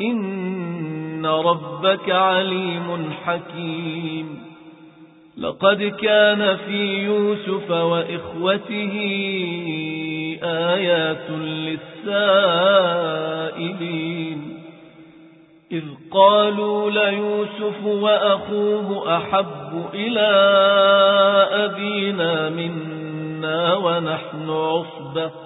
إن ربك عليم حكيم. لقد كان في يوسف وإخوته آيات للسائلين. إذ قالوا ليوسف وأخوه أحب إلى أبينا منا ونحن عصبة.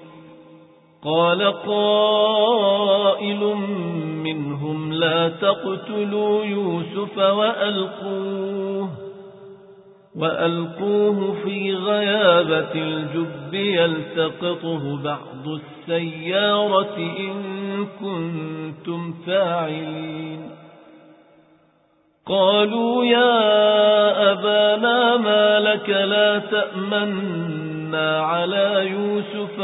قال قائل منهم لا تقتلوا يوسف وألقوه وألقوه في غيابة الجب يلتقطه بعض السيارة إن كنتم فاعلين. قالوا يا أبانا ما لك لا تأمنا على يوسف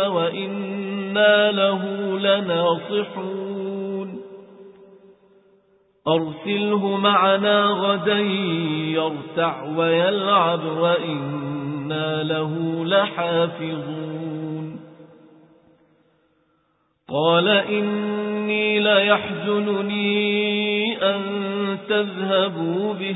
وإنا له لناصحون أرسله معنا غدا يرتع ويلعب وإنا له لحافظون قال إني ليحزنني أن تذهبوا به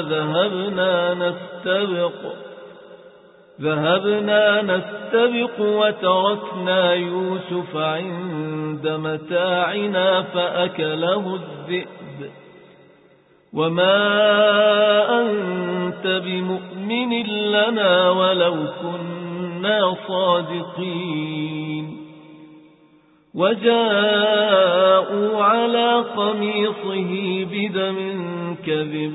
ذهبنا نستبق ذهبنا نستبق وتركنا يوسف عند متاعنا فأكله الذئب. وما أنت بمؤمن لنا ولو كنا صادقين. وجاءوا على قميصه بدم كذب.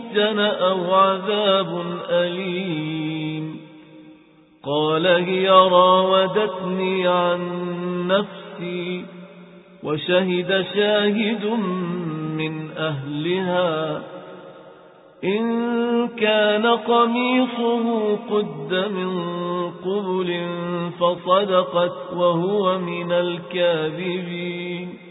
يسجن أو عذاب أليم قال هي راودتني عن نفسي وشهد شاهد من أهلها إن كان قميصه قد من قبل فصدقت وهو من الكاذبين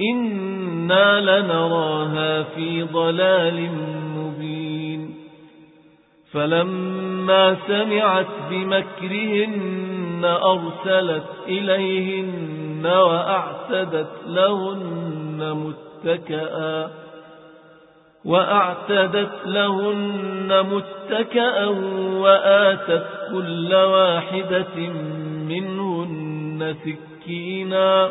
إنا لنراها في ضلال مبين فلما سمعت بمكرهن أرسلت إليهن وأعتدت لهن متكئا وأعتدت لهن متكأ وآتت كل واحدة منهن سكينا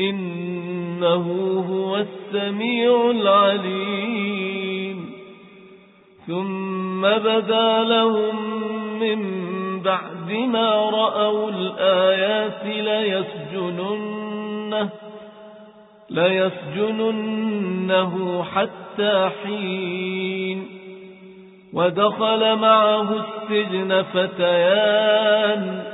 إنه هو السميع العليم. ثم بدا لهم من بعد ما رأوا الآيات ليسجننه, ليسجننه حتى حين. ودخل معه السجن فتيان.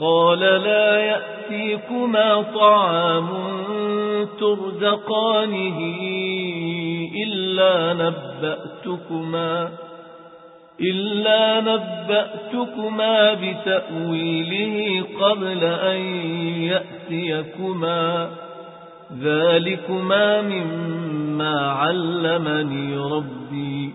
قال لا يأتيكما طعام ترزقانه إلا نبأتكما إلا نبأتكما بتأويله قبل أن يأتيكما. ذلكما مما علمني ربي.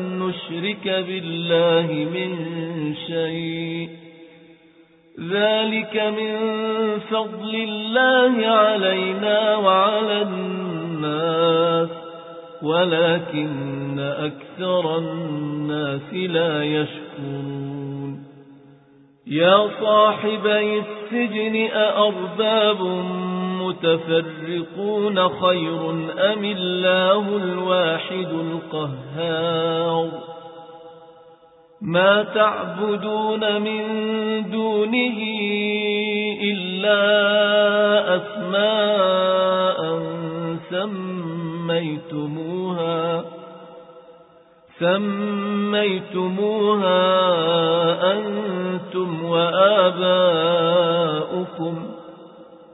نشرك بالله من شيء. ذلك من فضل الله علينا وعلى الناس ولكن أكثر الناس لا يشكرون. يا صاحبي السجن أأرباب متفرقون خير أم الله الواحد القهار؟ ما تعبدون من دونه إلا أسماء سميتموها سميتموها أنتم وآباؤكم.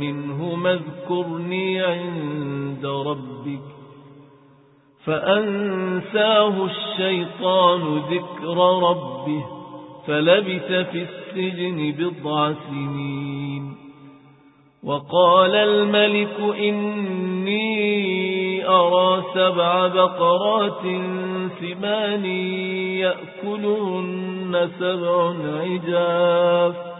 منه اذكرني عند ربك فأنساه الشيطان ذكر ربه فلبث في السجن بضع سنين وقال الملك إني أرى سبع بقرات ثمان يأكلهن سبع عجاف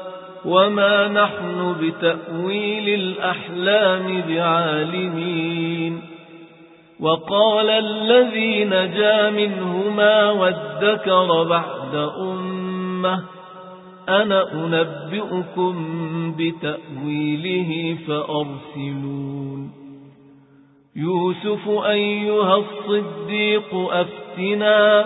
وما نحن بتأويل الأحلام بعالمين وقال الذي نجا منهما وادكر بعد أمه أنا أنبئكم بتأويله فأرسلون يوسف أيها الصديق أفتنا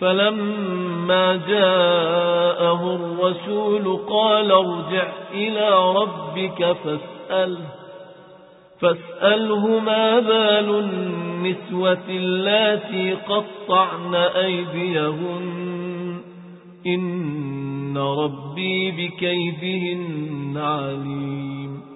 فلما جاءه الرسول قال ارجع إلى ربك فاسأله فاسأله ما بال النسوة اللاتي قطعن أيديهن. إن ربي بكيدهن عليم.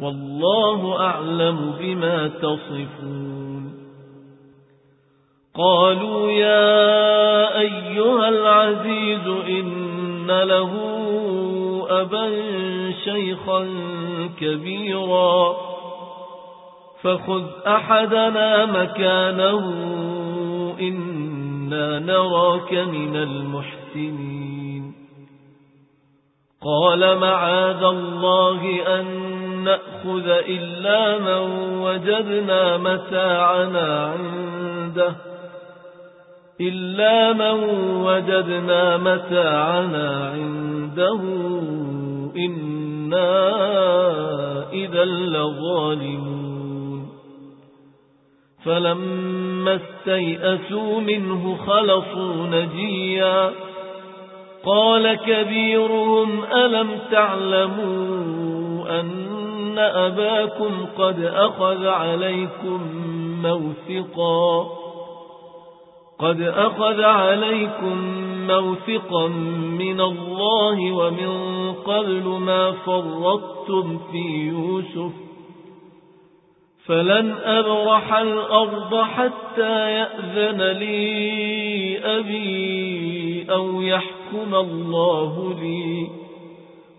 والله أعلم بما تصفون. قالوا يا أيها العزيز إن له أبا شيخا كبيرا فخذ أحدنا مكانه إنا نراك من المحسنين. قال معاذ الله أن نأخذ إلا من وجدنا متاعنا عنده إلا من وجدنا متاعنا عنده إنا إذا لظالمون فلما استيئسوا منه خلصوا نجيا قال كبيرهم ألم تعلموا أن أباكم قد أخذ عليكم موثقا قد أخذ عليكم موثقا من الله ومن قبل ما فرطتم في يوسف فلن أبرح الأرض حتى يأذن لي أبي أو يحكم الله لي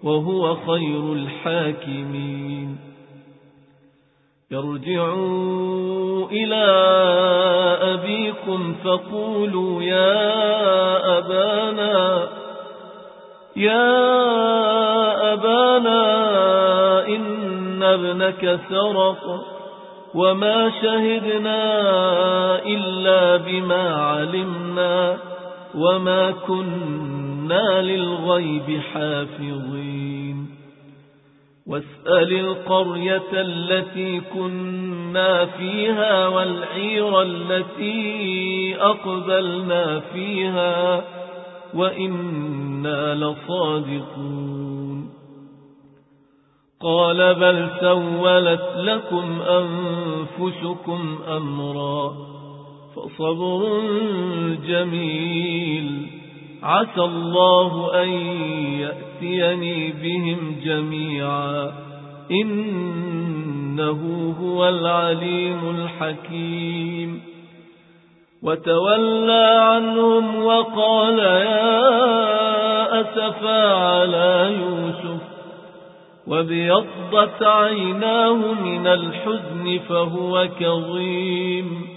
وهو خير الحاكمين. ارجعوا إلى أبيكم فقولوا يا أبانا يا أبانا إن ابنك سرق وما شهدنا إلا بما علمنا وما كنا للغيب حافظين. واسأل القرية التي كنا فيها والعير التي أقبلنا فيها وإنا لصادقون. قال بل سولت لكم أنفسكم أمرا فصبر جميل. عسى الله أن يأتيني بهم جميعا. إنه هو العليم الحكيم. وتولى عنهم وقال يا أسفى على يوسف. وبيضت عيناه من الحزن فهو كظيم.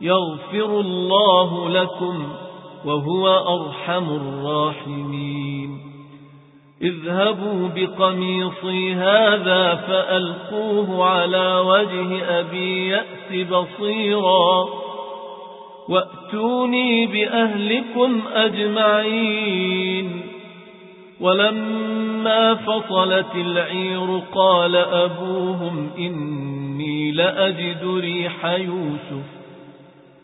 يغفر الله لكم وهو أرحم الراحمين. اذهبوا بقميصي هذا فألقوه على وجه أبي يأس بصيرا. وأتوني بأهلكم أجمعين. ولما فصلت العير قال أبوهم إني لأجد ريح يوسف.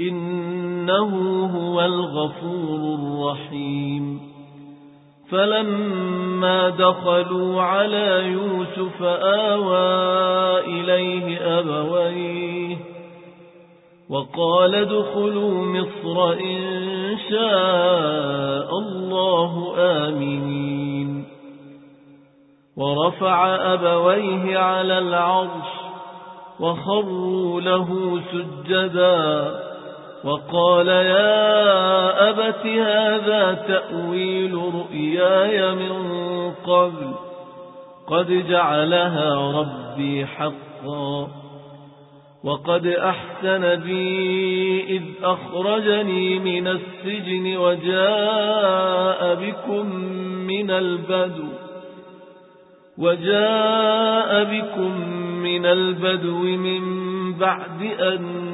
إنه هو الغفور الرحيم. فلما دخلوا على يوسف آوى إليه أبويه وقال ادخلوا مصر إن شاء الله آمنين. ورفع أبويه على العرش وخروا له سجدا وقال يا أبت هذا تأويل رؤياي من قبل. قد جعلها ربي حقا. وقد أحسن بي إذ أخرجني من السجن وجاء بكم من البدو. وجاء بكم من البدو من بعد أن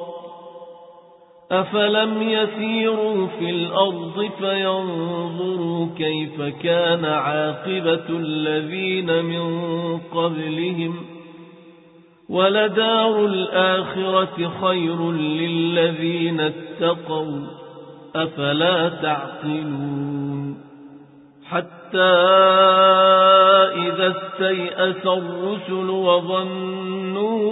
أفلم يسيروا في الأرض فينظروا كيف كان عاقبة الذين من قبلهم ولدار الآخرة خير للذين اتقوا أفلا تعقلون حتى إذا استيأس الرسل وظنوا